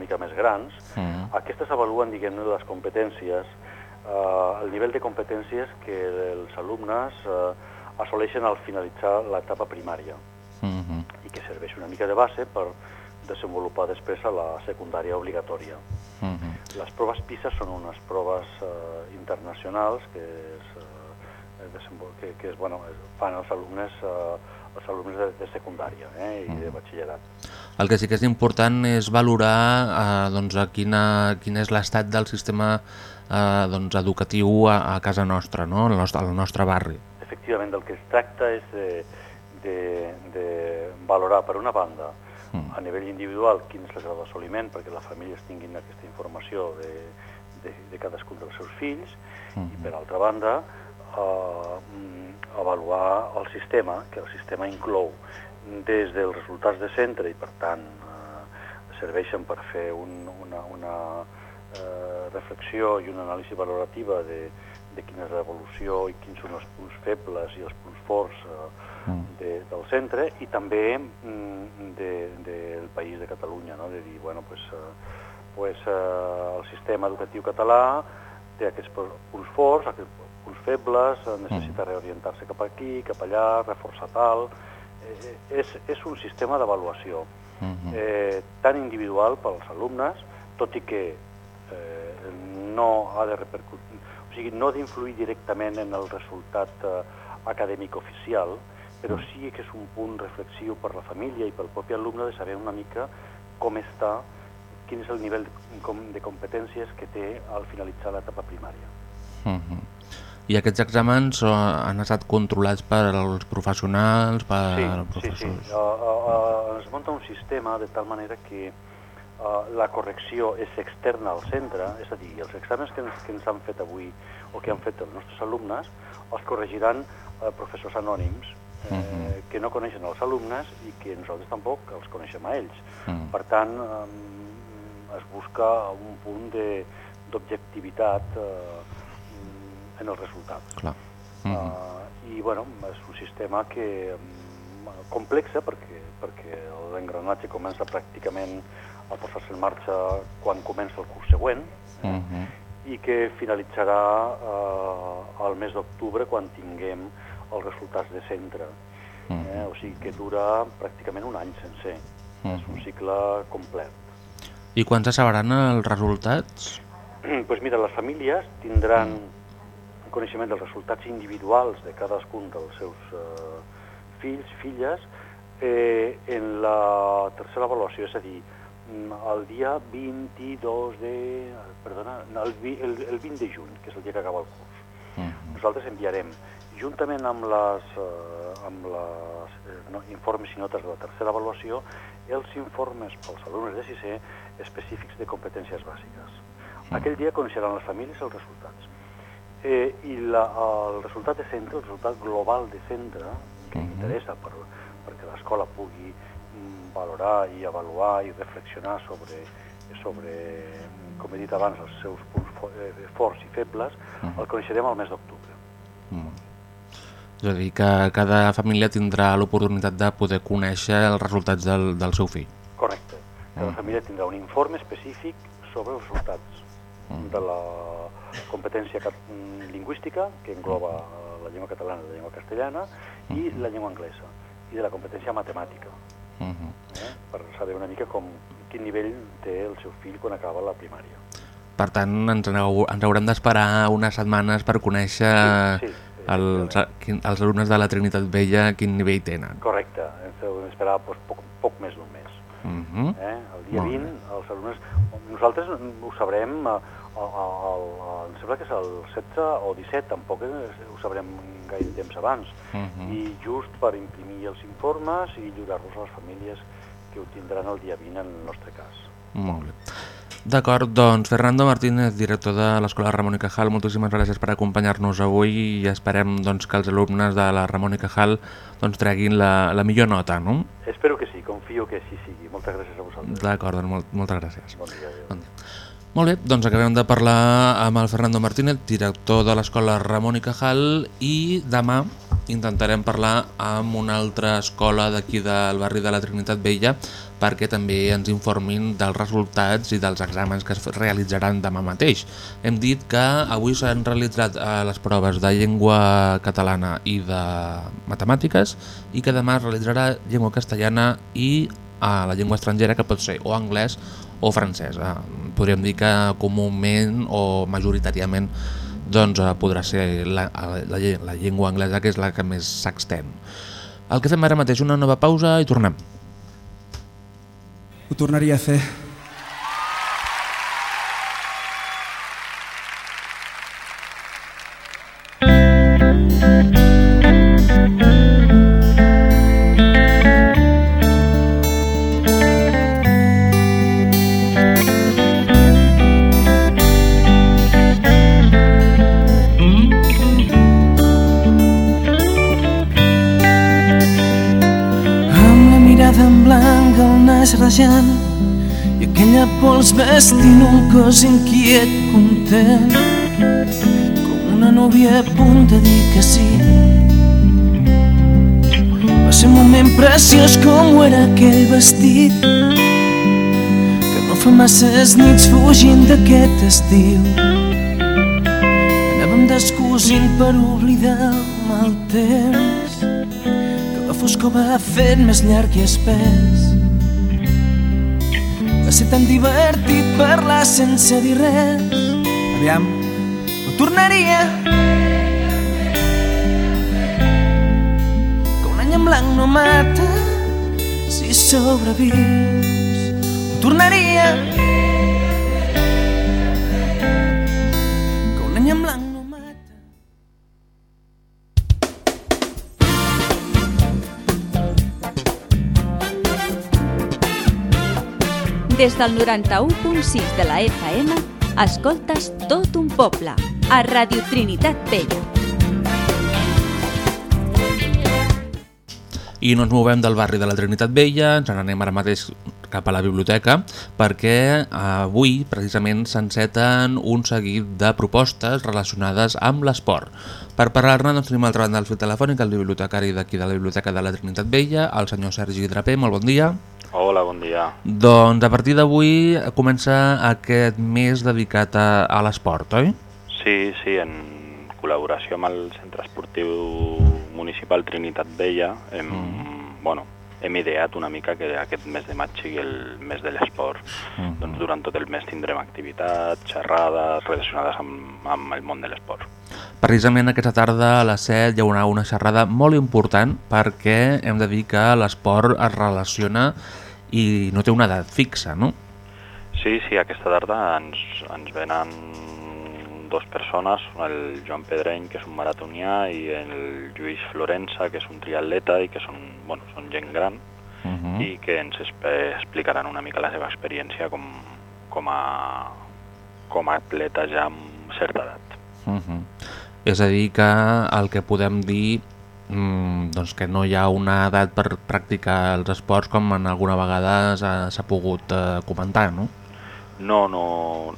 mica més grans. Mm. Aquestes avaluen, diguem-ne, les competències, eh, el nivell de competències que els alumnes eh, assoleixen al finalitzar l'etapa primària. Mhm. i que serveix una mica de base per desenvolupar després a la secundària obligatòria. Mhm. Les proves PISA són unes proves eh, internacionals que, és, eh, que, que és, bueno, fan els alumnes, eh, els alumnes de, de secundària eh, i de batxillerat. El que sí que és important és valorar eh, doncs, a quina, quin és l'estat del sistema eh, doncs, educatiu a, a casa nostra, no? al, nostre, al nostre barri. Efectivament, del que es tracta és de, de, de valorar, per una banda, Mm. a nivell individual quin és el grau d'assoliment perquè les famílies tinguin aquesta informació de, de, de cadascun dels seus fills i per altra banda eh, mm, avaluar el sistema, que el sistema inclou des dels resultats de centre i per tant eh, serveixen per fer un, una, una eh, reflexió i una anàlisi valorativa de, de quina és l'evolució i quins són els punts febles i els punts forts eh, de, del centre i també mm, de, del país de Catalunya, no? de dir, bueno, pues, eh, pues, eh, el sistema educatiu català té aquests pu- punts forts, aquests punts febles, eh, necessita reorientar-se cap aquí, cap allà, reforçar tal... Eh, és, és un sistema d'avaluació eh, tan individual pels alumnes, tot i que eh, no ha de repercutir, o sigui, no ha d'influir directament en el resultat eh, acadèmic oficial, però sí que és un punt reflexiu per la família i pel propi alumne de saber una mica com està, quin és el nivell de, com- de competències que té al finalitzar l'etapa primària. Mhm. I aquests exàmens han estat controlats per als professionals, per Sí, sí, professors? sí. Uh, uh, uh, es munta un sistema de tal manera que uh, la correcció és externa al centre, és a dir, els exàmens que ens, que ens han fet avui o que han fet els nostres alumnes els corregiran uh, professors anònims eh, que no coneixen els alumnes i que nosaltres tampoc els coneixem a ells. Mm. Per tant, um, es busca un punt de- d'objectivitat eh, en els resultats. Clar. Uh, I bueno, és un sistema que um, complexa perquè, perquè l'engranatge comença pràcticament a posar-se en marxa quan comença el curs següent Mhm. i que finalitzarà uh, al mes d'octubre quan tinguem els resultats de centre. Eh? O sigui que dura pràcticament un any sencer. És un cicle complet. I quan se sabran els resultats? pues mira, les famílies tindran coneixement dels resultats individuals de cadascun dels seus eh, fills, filles, eh, en la tercera avaluació, és a dir, mm, el dia 22 de... Perdona, el, el, el 20 de juny, que és el dia que acaba el curs. Nosaltres enviarem, juntament amb les, eh, amb les eh, no, informes i notes de la tercera avaluació, els informes pels alumnes de sisè específics de competències bàsiques. Aquell dia coneixeran les famílies els resultats. Eh, I la, el resultat de centre, el resultat global de centre, que interessa per, perquè l'escola pugui mm, valorar i avaluar i reflexionar sobre, sobre, com he dit abans, els seus punts eh, forts i febles, el coneixerem al mes d'octubre. És a dir, que cada família tindrà l'oportunitat de poder conèixer els resultats del, del seu fill. Correcte. Cada família tindrà un informe específic sobre els resultats de la competència mm, lingüística, que engloba eh, la llengua catalana la llengua castellana, i la llengua anglesa, i de la competència matemàtica, Mhm. eh? per saber una mica com, quin nivell té el seu fill quan acaba la primària. Per tant, ens, ens haurem d'esperar unes setmanes per conèixer Sí, sí, els, quin- els alumnes de la Trinitat Vella quin nivell tenen. Correcte, ens heu d'esperar doncs, poc, poc més d'un mes. Mhm. Eh? El dia Molt bé. 20, els alumnes... Nosaltres ho sabrem, eh, el, el, el, em sembla que és el 16 o 17, tampoc ho sabrem gaire temps abans. Mhm. I just per imprimir els informes i lliurar-los a les famílies que ho tindran el dia 20 en el nostre cas. Molt bé. D'acord, doncs Fernando Martínez, director de l'Escola Ramon i Cajal, moltíssimes gràcies per acompanyar-nos avui i esperem doncs, que els alumnes de la Ramon i Cajal doncs, treguin la, la millor nota, no? Espero que sí, confio que així sigui. Moltes gràcies a vosaltres. D'acord, doncs molt, moltes gràcies. Bon dia. adéu. Bon dia. Molt bé, doncs acabem de parlar amb el Fernando Martínez, director de l'Escola Ramon i Cajal, i demà intentarem parlar amb una altra escola d'aquí del barri de la Trinitat Vella perquè també ens informin dels resultats i dels exàmens que es realitzaran demà mateix. Hem dit que avui s'han realitzat eh, les proves de llengua catalana i de matemàtiques i que demà es realitzarà llengua castellana i a la llengua estrangera que pot ser o anglès o francès. Eh, podríem dir que comúment o majoritàriament doncs, eh, podrà ser la, la, la llengua anglesa que és la que més s'extén. El que fem ara mateix una nova pausa i tornem. Ho tornaria a fer. Rajant i aquella pols vestint un cos inquiet, content, com una núvia a punt de dir que sí. Va ser un moment preciós com ho era aquell vestit que no fa masses nits fugint d'aquest estiu. Anàvem descosint per oblidar el mal temps que la foscor va fent més llarg i espès. Va ser tan divertit parlar sense dir res. Aviam, ho tornaria. Que un any en blanc no mata si sobrevius. Ho tornaria. Des del 91.6 de la FM, escoltes tot un poble, a Radio Trinitat Vella. I no ens movem del barri de la Trinitat Vella, ens n'anem ara mateix cap a la biblioteca, perquè avui precisament s'enceten un seguit de propostes relacionades amb l'esport. Per parlar-ne doncs, tenim a l'altra banda del fil telefònic el bibliotecari d'aquí de la Biblioteca de la Trinitat Vella, el senyor Sergi Draper, molt bon dia. Hola, bon dia. Doncs a partir d'avui comença aquest mes dedicat a, a l'esport, oi? Sí, sí, en col·laboració amb el Centre Esportiu Municipal Trinitat Vella hem, mm. bueno, hem ideat una mica que aquest mes de maig sigui el mes de l'esport. Mm. Doncs durant tot el mes tindrem activitats, xerrades relacionades amb, amb el món de l'esport. Precisament aquesta tarda a les 7 hi haurà una xerrada molt important perquè hem de dir que l'esport es relaciona i no té una edat fixa, no? Sí, sí, aquesta tarda ens, ens venen dos persones, el Joan Pedreny, que és un maratonià, i el Lluís Florença, que és un triatleta i que són, bueno, són gent gran Uh -huh. i que ens explicaran una mica la seva experiència com, com, a, com a atleta ja amb certa edat. Uh -huh. És a dir que el que podem dir mm, doncs que no hi ha una edat per practicar els esports com en alguna vegada s'ha pogut eh, comentar, no? No, no,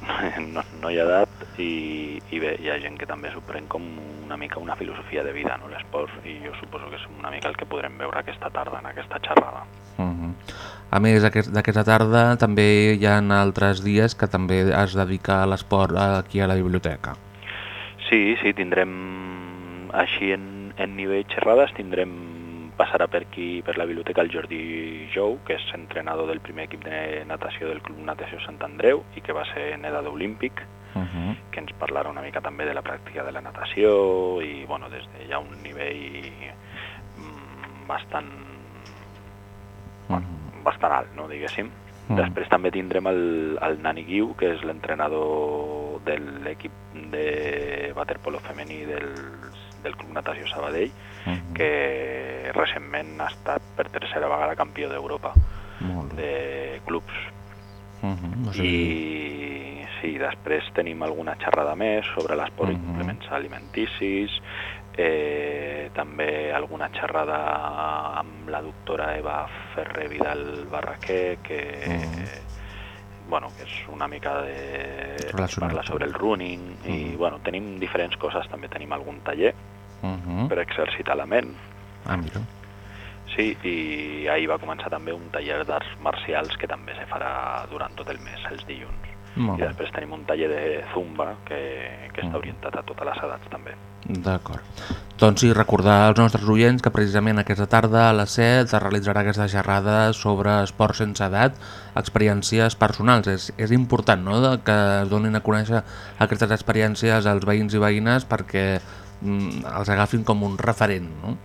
no, no hi ha edat i, i bé, hi ha gent que també s'ho pren com una mica una filosofia de vida, no, l'esport, i jo suposo que és una mica el que podrem veure aquesta tarda en aquesta xerrada. Uh -huh. A més aquest- d'aquesta tarda també hi ha altres dies que també es dedica a l'esport aquí a la biblioteca. Sí, sí, tindrem així en, en nivell xerrades, tindrem passarà per aquí, per la biblioteca, el Jordi Jou, que és entrenador del primer equip de natació del Club Natació Sant Andreu i que va ser nedador olímpic, Uh -huh. que ens parlarà una mica també de la pràctica de la natació i bueno, des de ja un nivell mm, bastant, bueno, bastant alt, no, diguéssim. Mm. Després també tindrem el, el Nani Guiu, que és l'entrenador de l'equip de waterpolo femení del, del Club Natació Sabadell, Mhm. que recentment ha estat per tercera vegada campió d'Europa de clubs. Uh -huh. I sí, després tenim alguna xerrada més sobre l'esport i Mhm. complements alimenticis, eh, també alguna xerrada amb la doctora Eva Ferrer Vidal Barraquer, que, Mhm. bueno, que és una mica de... Relacionat. parla sobre el running, i Mhm. bueno, tenim diferents coses, també tenim algun taller, Uh -huh. per exercitar la ment. Ah, mira. Sí, i ahir va començar també un taller d'arts marcials que també se farà durant tot el mes, els dilluns. Molt I després tenim un taller de zumba que, que està orientat a totes les edats també. D'acord. Doncs sí, recordar als nostres oients que precisament aquesta tarda a les 7 es realitzarà aquesta xerrada sobre esport sense edat, experiències personals. És, és important no? que es donin a conèixer aquestes experiències als veïns i veïnes perquè mm, els agafin com un referent. No?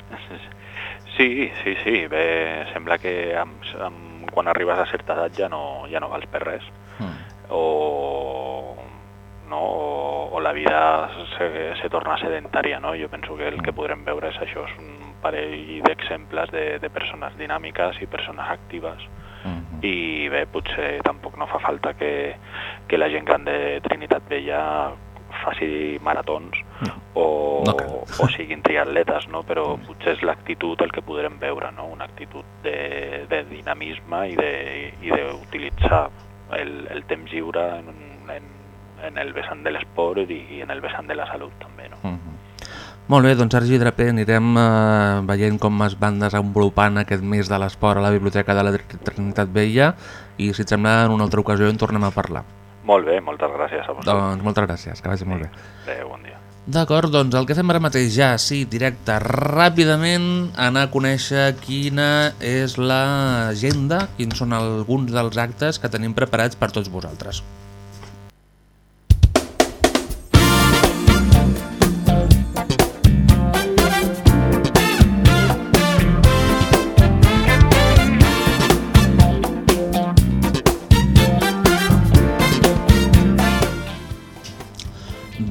Sí, sí, sí, bé, sembla que amb, amb, quan arribes a certa edat ja no, ja no vals per res. Mm. O, no, o, o la vida se, se torna sedentària, no? Jo penso que el que podrem veure és això, és un parell d'exemples de, de persones dinàmiques i persones actives i bé, potser tampoc no fa falta que, que la gent gran de Trinitat Vella faci maratons o, No cal. o siguin triatletes, no? però potser és l'actitud el que podrem veure, no? una actitud de, de dinamisme i d'utilitzar el, el temps lliure en, en, en el vessant de l'esport i, i en el vessant de la salut també. No? Molt bé, doncs Sergi Draper, anirem eh, veient com es van desenvolupant aquest mes de l'esport a la Biblioteca de la Tr- Trinitat Vella i si et sembla en una altra ocasió en tornem a parlar. Molt bé, moltes gràcies a vosaltres. Doncs moltes gràcies, que vagi molt bé. Adéu, bon dia. D'acord, doncs el que fem ara mateix ja, sí, directe, ràpidament anar a conèixer quina és l'agenda, quins són alguns dels actes que tenim preparats per tots vosaltres.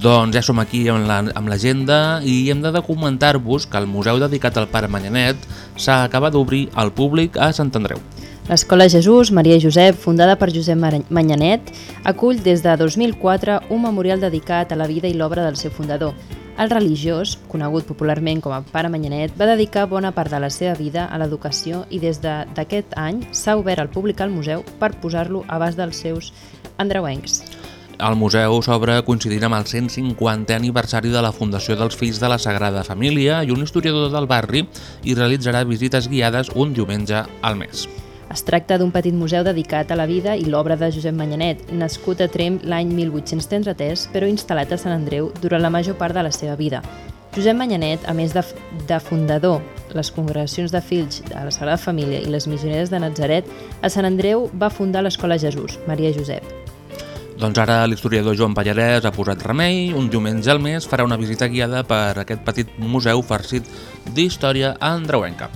Doncs ja som aquí amb la- amb l'agenda i hem de documentar-vos que el museu dedicat al pare Manyanet s'acaba d'obrir al públic a Sant Andreu. L'Escola Jesús Maria Josep, fundada per Josep Manyanet, acull des de 2004 un memorial dedicat a la vida i l'obra del seu fundador. El religiós, conegut popularment com a Pare Manyanet, va dedicar bona part de la seva vida a l'educació i des de- d'aquest any s'ha obert al públic al museu per posar-lo a abast dels seus andreuencs. El museu s'obre coincidint amb el 150è aniversari de la Fundació dels Fills de la Sagrada Família i un historiador del barri i realitzarà visites guiades un diumenge al mes. Es tracta d'un petit museu dedicat a la vida i l'obra de Josep Manyanet, nascut a Tremp l'any 1833, però instal·lat a Sant Andreu durant la major part de la seva vida. Josep Manyanet, a més de, de fundador les congregacions de fills de la Sagrada Família i les missioneres de Nazaret, a Sant Andreu va fundar l'Escola Jesús, Maria Josep. Doncs ara l'historiador Joan Pallarès ha posat remei, un diumenge al mes farà una visita guiada per aquest petit museu farcit d'història andreuenca.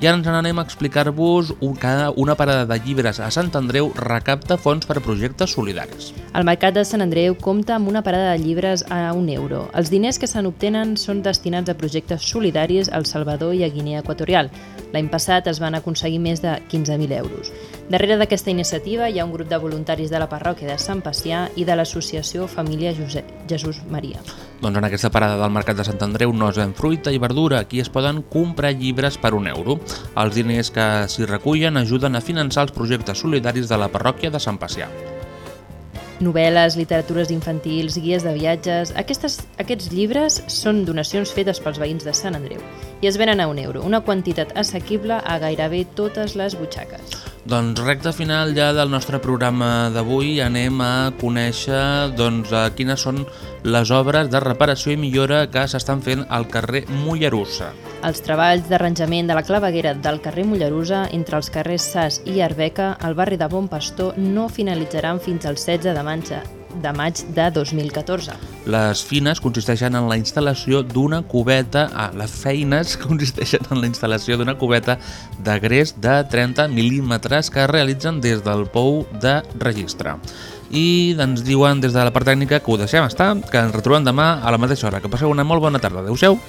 I ara ens n'anem a explicar-vos que una parada de llibres a Sant Andreu recapta fons per projectes solidaris. El Mercat de Sant Andreu compta amb una parada de llibres a un euro. Els diners que se n'obtenen són destinats a projectes solidaris al Salvador i a Guinea Equatorial. L'any passat es van aconseguir més de 15.000 euros. Darrere d'aquesta iniciativa hi ha un grup de voluntaris de la parròquia de Sant Pacià i de l'associació Família Josep, Jesús Maria. Doncs en aquesta parada del Mercat de Sant Andreu no es ven fruita i verdura. Aquí es poden comprar llibres per un euro. Els diners que s'hi recullen ajuden a finançar els projectes solidaris de la parròquia de Sant Pacià. Novel·les, literatures infantils, guies de viatges... Aquestes, aquests llibres són donacions fetes pels veïns de Sant Andreu i es venen a un euro, una quantitat assequible a gairebé totes les butxaques. Doncs recte final ja del nostre programa d'avui anem a conèixer doncs, eh, quines són les obres de reparació i millora que s'estan fent al carrer Mollerussa. Els treballs d'arranjament de la claveguera del carrer Mollerusa entre els carrers Sas i Arbeca al barri de Bon Pastor no finalitzaran fins al 16 de maig de, maig de 2014. Les fines consisteixen en la instal·lació d'una cubeta... Ah, les feines consisteixen en la instal·lació d'una cubeta de gres de 30 mil·límetres que es realitzen des del pou de registre. I ens diuen des de la part tècnica que ho deixem estar, que ens retrobem demà a la mateixa hora. Que passeu una molt bona tarda. Adéu-siau.